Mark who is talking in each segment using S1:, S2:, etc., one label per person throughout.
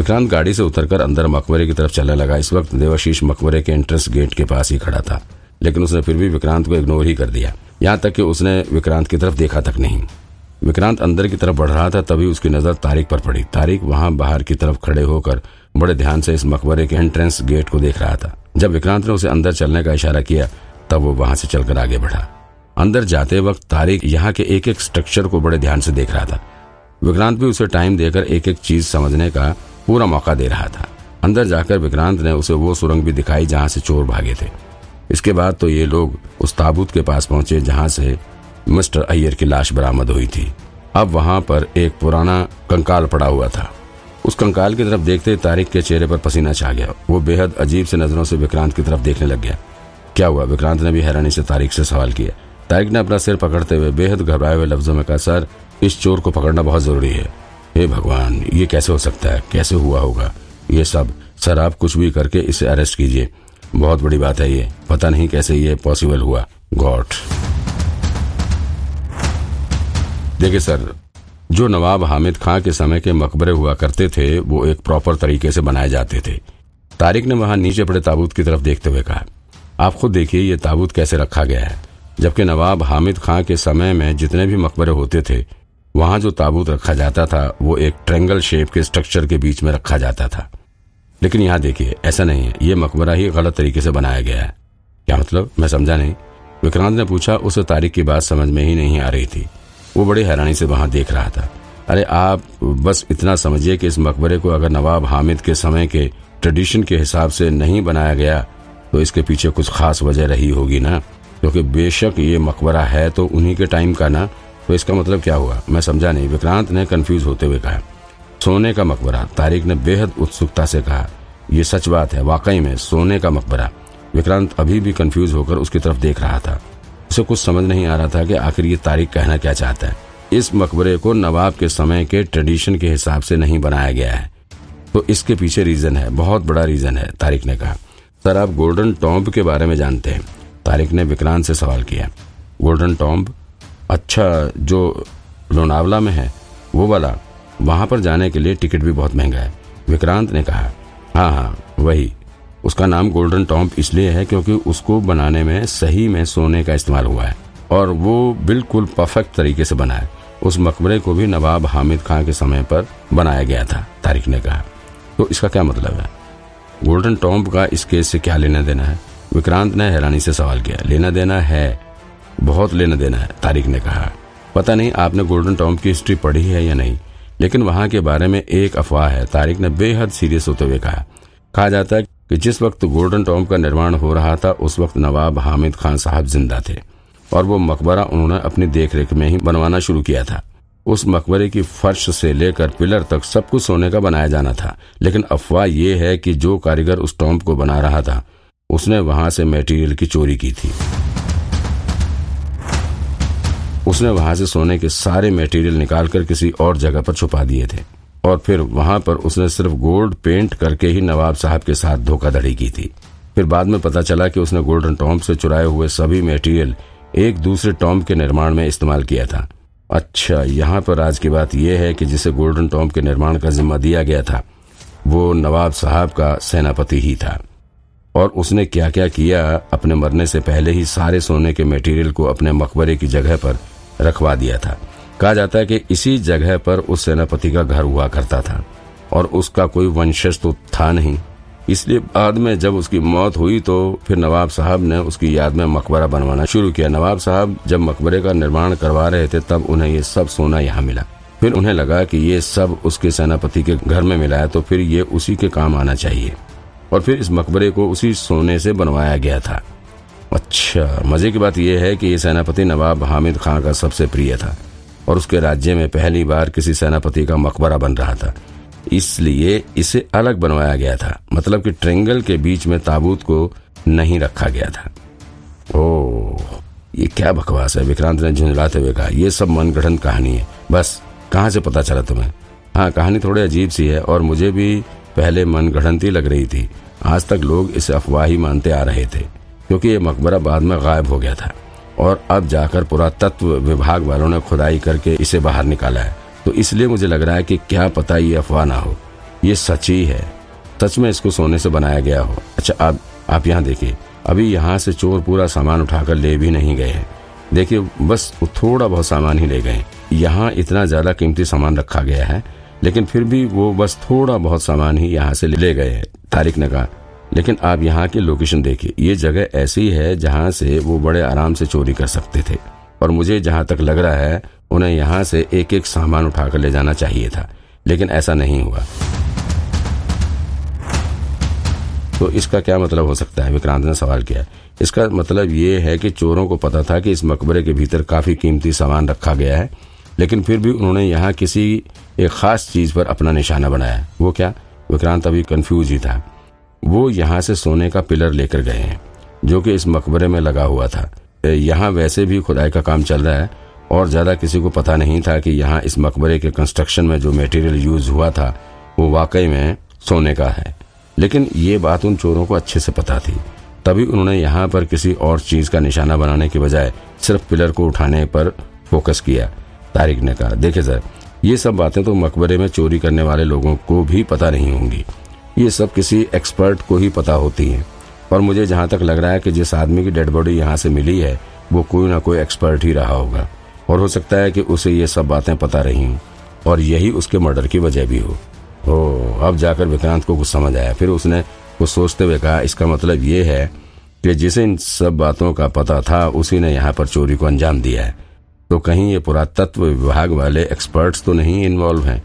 S1: विक्रांत गाड़ी से उतरकर अंदर मकबरे की तरफ़ चलने लगा। इस वक्त देवाशीष मकबरे के एंट्रेंस गेट के पास ही खड़ा था, लेकिन उसने फिर भी विक्रांत को इग्नोर ही कर दिया। यहाँ तक कि उसने विक्रांत की तरफ़ देखा तक नहीं। विक्रांत अंदर की तरफ़ बढ़ रहा था, तभी उसकी नज़र तारिक पर पड़ी। तारिक वहाँ बाहर की तरफ़ खड़े होकर बड़े ध्यान से इस मकबरे के एंट्रेंस गेट को देख रहा था। जब विक्रांत ने उसे अंदर चलने का इशारा किया, तब वो वहाँ से चलकर आगे बढ़ा। अंदर जाते वक्त तारिक यहाँ के एक एक स्ट्रक्चर को बड़े ध्यान से देख रहा था। विक्रांत भी उसे टाइम देकर एक एक चीज़ समझने का पूरा मौका दे रहा था। अंदर जाकर विक्रांत ने उसे वो सुरंग भी दिखाई जहाँ से चोर भागे थे। इसके बाद तो ये लोग उस ताबूत के पास पहुँचे जहाँ से मिस्टर अय्यर की लाश बरामद हुई थी। अब वहाँ पर एक पुराना कंकाल पड़ा हुआ था। उस कंकाल की तरफ़ देखते तारिक के चेहरे पर पसीना छा गया। वो बेहद अजीब से नज़रों से विक्रांत की तरफ़ देखने लग गया। क्या हुआ? विक्रांत ने भी हैरानी से तारिक से सवाल किया। तारिक ने अपना सिर पकड़ते हुए बेहद घबराए हुए लफ्जों में कहा, सर, इस चोर को पकड़ना बहुत ज़रूरी है। हे भगवान, ये कैसे हो सकता है? कैसे हुआ होगा? ये सब, सर आप कुछ भी करके इसे अरेस्ट कीजिए। बहुत बड़ी बात है ये। पता नहीं कैसे ये पॉसिबल हुआ। गॉड। देखिए सर, जो नवाब हामिद खां के समय के मकबरे हुआ करते थे, वो एक प्रॉपर तरीके से बनाए जाते थे। तारिक ने वहाँ नीचे पड़े ताबूत की तरफ़ देखते हुए कहा, आप खुद देखिए ये ताबूत कैसे रखा गया है। जबकि नवाब हामिद खां के समय में जितने भी मकबरे होते थे वहाँ जो ताबूत रखा जाता था, वो एक ट्रेंगल शेप के स्ट्रक्चर के बीच में रखा जाता था। लेकिन यहाँ देखिए, ऐसा नहीं है। ये मकबरा ही गलत तरीके से बनाया गया है। क्या मतलब? मैं समझा नहीं। विक्रांत ने पूछा, उसे तारीख की बात समझ में ही नहीं आ रही थी। वो बड़ी हैरानी से वहाँ देख रहा था। अरे, आप बस इतना समझिए कि इस मकबरे को अगर नवाब हामिद के समय के ट्रेडिशन के हिसाब से नहीं बनाया गया तो इसके पीछे कुछ खास वजह रही होगी ना? क्योंकि बेशक ये मकबरा है तो उन्हीं के टाइम का ना? तो इसका मतलब क्या हुआ? मैं समझा नहीं। विक्रांत ने कंफ्यूज होते हुए कहा, सोने का मकबरा। तारिक ने बेहद उत्सुकता से कहा यह सच बात है, वाकई में सोने का मकबरा। विक्रांत अभी भी कंफ्यूज होकर उसकी तरफ़ देख रहा था। उसे कुछ समझ नहीं आ रहा था कि आखिर ये तारीख कहना क्या चाहता है। इस मकबरे को नवाब के समय के ट्रेडिशन के हिसाब से नहीं बनाया गया है। तो इसके पीछे रीजन है, बहुत बड़ा रीजन है, तारिक ने कहा। सर, आप गोल्डन टॉम्ब के बारे में जानते हैं। तारिक ने विक्रांत से सवाल किया गोल्डन टॉम्ब अच्छा जो लोनावला में है, वो वाला, वहाँ पर जाने के लिए टिकट भी बहुत महँगा है। विक्रांत ने कहा हाँ हाँ वही। उसका नाम गोल्डन टॉम्प इसलिए है क्योंकि उसको बनाने में सही में सोने का इस्तेमाल हुआ है और वो बिल्कुल परफेक्ट तरीके से बना है। उस मकबरे को भी नवाब हामिद खान के समय पर बनाया गया था, तारिक ने कहा। तो इसका क्या मतलब है? गोल्डन टॉम्प का इस केस से क्या लेना देना है? विक्रांत ने हैरानी से सवाल किया, लेना देना है बहुत लेना देना है तारिक ने कहा। पता नहीं आपने गोल्डन टॉम्प की हिस्ट्री पढ़ी है या नहीं, लेकिन वहाँ के बारे में एक अफवाह है तारिक ने बेहद सीरियस होते हुए कहा। कहा जाता है कि जिस वक्त गोल्डन टॉम्प का निर्माण हो रहा था, उस वक्त नवाब हामिद खान साहब ज़िंदा थे, और वो मकबरा उन्होंने अपनी देखरेख में ही बनवाना शुरू किया था। उस मकबरे की फर्श से लेकर पिलर तक सब कुछ सोने का बनाया जाना था, लेकिन अफवाह ये है कि जो कारीगर उस टॉम्प को बना रहा था, उसने वहाँ से मटेरियल की चोरी की थी। उसने वहाँ से सोने के सारे मटेरियल निकालकर किसी और जगह पर छुपा दिए थे। और फिर वहाँ पर उसने सिर्फ़ गोल्ड पेंट करके ही नवाब साहब के साथ धोखाधड़ी की थी। फिर बाद में पता चला कि उसने गोल्डन टॉम्प से चुराए हुए सभी मटेरियल एक दूसरे टॉम्प के निर्माण में इस्तेमाल किया था। अच्छा यहाँ पर आज की बात यह है कि जिसे गोल्डन टॉम्प के निर्माण का जिम्मा दिया गया था, वो नवाब साहब का सेनापति ही था। और उसने क्या क्या किया अपने मरने से पहले ही सारे सोने के मटेरियल को अपने मकबरे की जगह पर रखवा दिया था। कहा जाता है कि इसी जगह पर उस सेनापति का घर हुआ करता था और उसका कोई वंशज तो था नहीं। इसलिए बाद में जब उसकी मौत हुई तो फिर नवाब साहब ने उसकी याद में मकबरा बनवाना शुरू किया। नवाब साहब जब मकबरे का निर्माण करवा रहे थे तब उन्हें ये सब सोना यहाँ मिला। फिर उन्हें लगा कि ये सब उसके सेनापति के घर में मिला है तो फिर ये उसी के काम आना चाहिए। और फिर इस मकबरे को उसी सोने से बनवाया गया था। अच्छा मज़े की बात यह है कि ये सेनापति नवाब हामिद खान का सबसे प्रिय था और उसके राज्य में पहली बार किसी सेनापति का मकबरा बन रहा था। इसलिए इसे अलग बनवाया गया था मतलब कि ट्रेंगल के बीच में ताबूत को नहीं रखा गया था। ओ ये क्या बकवास है, विक्रांत ने झुंझलाते हुए कहा यह सब मनगढ़ंत कहानी है। बस, कहाँ से पता चला तुम्हें? हाँ कहानी थोड़ी अजीब सी है और मुझे भी पहले मनगढ़ंती लग रही थी। आज तक लोग इसे अफवाह ही मानते आ रहे थे। क्योंकि ये मकबरा बाद में गायब हो गया था। और अब जाकर पुरातत्व विभाग वालों ने खुदाई करके इसे बाहर निकाला है। तो इसलिए मुझे लग रहा है कि क्या पता ये अफवाह ना हो। ये सच ही है। सच में इसको सोने से बनाया गया हो। अच्छा अब आप यहाँ देखिए। अभी यहाँ से चोर पूरा सामान उठाकर ले भी नहीं गए हैं। देखिए, बस थोड़ा बहुत सामान ही ले गए यहाँ इतना ज़्यादा कीमती सामान रखा गया है, लेकिन फिर भी वो बस थोड़ा बहुत सामान ही यहाँ से ले गए हैं। तारिक ने कहा लेकिन आप यहाँ की लोकेशन देखिए। ये जगह ऐसी है जहाँ से वो बड़े आराम से चोरी कर सकते थे। और मुझे जहाँ तक लग रहा है, उन्हें यहाँ से एक एक सामान उठाकर ले जाना चाहिए था। लेकिन ऐसा नहीं हुआ। तो इसका क्या मतलब हो सकता है? विक्रांत ने सवाल किया। इसका मतलब ये है कि चोरों को पता था कि इस मकबरे के भीतर काफ़ी कीमती सामान रखा गया है। लेकिन फिर भी उन्होंने यहाँ किसी एक खास चीज़ पर अपना निशाना बनाया। वो क्या? विक्रांत अभी कंफ्यूज ही था। वो यहाँ से सोने का पिलर लेकर गए हैं, जो कि इस मकबरे में लगा हुआ था। यहाँ वैसे भी खुदाई का काम चल रहा है, और ज़्यादा किसी को पता नहीं था कि यहाँ इस मकबरे के कंस्ट्रक्शन में जो मटेरियल यूज़ हुआ था, वो वाकई में सोने का है। लेकिन ये बात उन चोरों को अच्छे से पता थी। तभी उन्होंने यहाँ पर किसी और चीज़ का निशाना बनाने के बजाय सिर्फ़ पिलर को उठाने पर फोकस किया। तारिक ने कहा देखे सर, ये सब बातें तो मकबरे में चोरी करने वाले लोगों को भी पता नहीं होंगी। ये सब किसी एक्सपर्ट को ही पता होती है। और मुझे जहाँ तक लग रहा है कि जिस आदमी की डेड बॉडी यहाँ से मिली है, वो कोई ना कोई एक्सपर्ट ही रहा होगा। और हो सकता है कि उसे ये सब बातें पता रही और यही उसके मर्डर की वजह भी हो। ओ अब जाकर विक्रांत को कुछ समझ आया। फिर उसने कुछ सोचते हुए कहा, इसका मतलब ये है कि जिसे इन सब बातों का पता था, उसी ने यहाँ पर चोरी को अंजाम दिया है। तो कहीं ये पुरातत्व विभाग वाले एक्सपर्ट्स तो नहीं इन्वॉल्व हैं,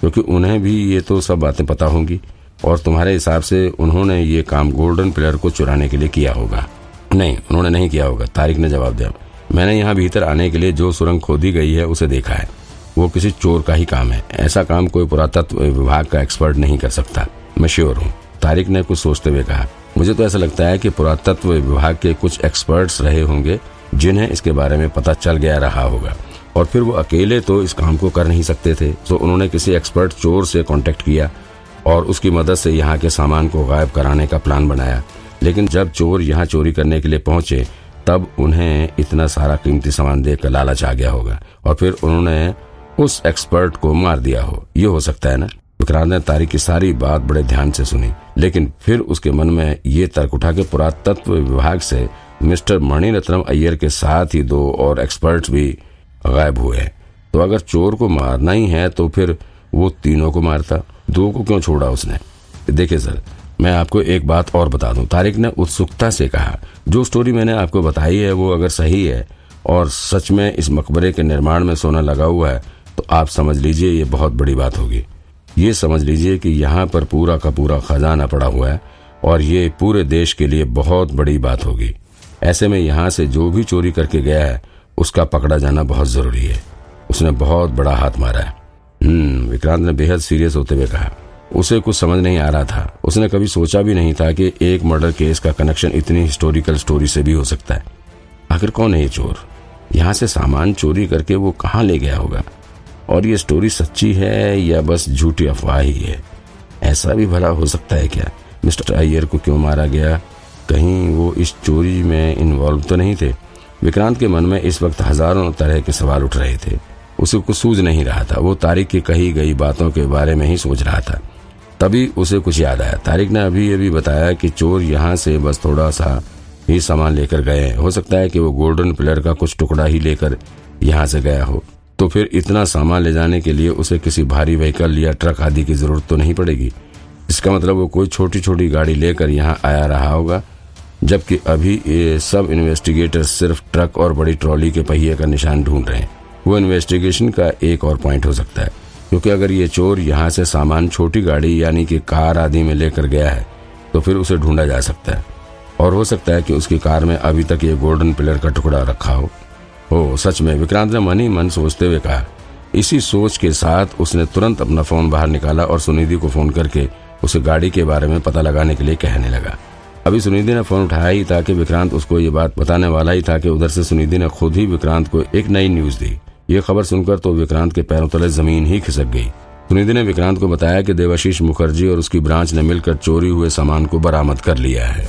S1: क्योंकि उन्हें भी ये तो सब बातें पता होंगी। और तुम्हारे हिसाब से उन्होंने ये काम गोल्डन पिलर को चुराने के लिए किया होगा। नहीं, उन्होंने नहीं किया होगा। तारिक ने जवाब दिया। मैंने यहाँ भीतर आने के लिए जो सुरंग खोदी गई है, उसे देखा है। वो किसी चोर का ही काम है। ऐसा काम कोई पुरातत्व विभाग का एक्सपर्ट नहीं कर सकता। मैं श्योर हूँ। तारिक ने कुछ सोचते हुए कहा, मुझे तो ऐसा लगता है कि पुरातत्व विभाग के कुछ एक्सपर्ट्स रहे होंगे, जिन्हें इसके बारे में पता चल गया रहा होगा। और फिर वो अकेले तो इस काम को कर नहीं सकते थे। तो उन्होंने किसी एक्सपर्ट चोर से कांटेक्ट किया और उसकी मदद से यहाँ के सामान को गायब कराने का प्लान बनाया। लेकिन जब चोर यहाँ चोरी करने के लिए पहुँचे, तब उन्हें इतना सारा कीमती सामान देखकर लालच आ गया होगा और फिर उन्होंने उस एक्सपर्ट को मार दिया हो। ये हो सकता है ना? विक्रांत ने तारिक की सारी बात बड़े ध्यान से सुनी, लेकिन फिर उसके मन में ये तर्क उठा के पुरातत्व विभाग से मिस्टर मणिरत्नम अय्यर के साथ ही दो और एक्सपर्ट भी गायब हुए तो अगर चोर को मारना ही है तो फिर वो तीनों को मारता। दो को क्यों छोड़ा उसने? देखिए सर, मैं आपको एक बात और बता दूँ। तारिक ने उत्सुकता से कहा, जो स्टोरी मैंने आपको बताई है, वो अगर सही है और सच में इस मकबरे के निर्माण में सोना लगा हुआ है तो आप समझ लीजिए ये बहुत बड़ी बात होगी। ये समझ लीजिए कि यहाँ पर पूरा का पूरा खजाना पड़ा हुआ है और ये पूरे देश के लिए बहुत बड़ी बात होगी। ऐसे में यहाँ से जो भी चोरी करके गया है, उसका पकड़ा जाना बहुत ज़रूरी है। उसने बहुत बड़ा हाथ मारा है। हम्म विक्रांत ने बेहद सीरियस होते हुए कहा। उसे कुछ समझ नहीं आ रहा था। उसने कभी सोचा भी नहीं था कि एक मर्डर केस का कनेक्शन इतनी हिस्टोरिकल स्टोरी से भी हो सकता है। आखिर कौन है ये चोर? यहाँ से सामान चोरी करके वो कहाँ ले गया होगा? और ये स्टोरी सच्ची है या बस झूठी अफवाह ही? है ऐसा भी भला हो सकता है क्या? मिस्टर अय्यर को क्यों मारा गया? कहीं वो इस चोरी में इन्वॉल्व तो नहीं थे? विक्रांत के मन में इस वक्त हज़ारों तरह के सवाल उठ रहे थे। उसे कुछ सूझ नहीं रहा था। वो तारिक की कही गई बातों के बारे में ही सोच रहा था। तभी उसे कुछ याद आया। तारिक ने अभी अभी बताया कि चोर यहाँ से बस थोड़ा सा ही सामान लेकर गए हैं। हो सकता है कि वो गोल्डन पिलर का कुछ टुकड़ा ही लेकर यहाँ से गया हो। तो फिर इतना सामान ले जाने के लिए उसे किसी भारी व्हीकल या ट्रक आदि की ज़रूरत तो नहीं पड़ेगी। इसका मतलब वो कोई छोटी छोटी गाड़ी लेकर यहाँ आया रहा होगा, जबकि अभी ये सब इन्वेस्टिगेटर सिर्फ़ ट्रक और बड़ी ट्रॉली के पहिए का निशान ढूंढ रहे हैं। वो इन्वेस्टिगेशन का एक और पॉइंट हो सकता है। क्योंकि अगर ये चोर यहाँ से सामान, छोटी गाड़ी यानी कि कार आदि में लेकर गया है तो फिर उसे ढूंढा जा सकता है। और हो सकता है कि उसकी कार में अभी तक ये गोल्डन पिलर का टुकड़ा रखा हो। हो, सच में, विक्रांत ने मन ही मन सोचते हुए कहा। इसी सोच के साथ उसने तुरंत अपना फ़ोन बाहर निकाला और सुनिधि को फ़ोन करके उसे गाड़ी के बारे में पता लगाने के लिए कहने लगा। अभी सुनिधि ने फ़ोन उठाया ही था कि विक्रांत उसको ये बात बताने वाला ही था कि उधर से सुनिधि ने खुद ही विक्रांत को एक नई न्यूज़ दी। ये खबर सुनकर तो विक्रांत के पैरों तले ज़मीन ही खिसक गई। सुनिधि ने विक्रांत को बताया कि देवाशीष मुखर्जी और उसकी ब्रांच ने मिलकर चोरी हुए सामान को बरामद कर लिया है।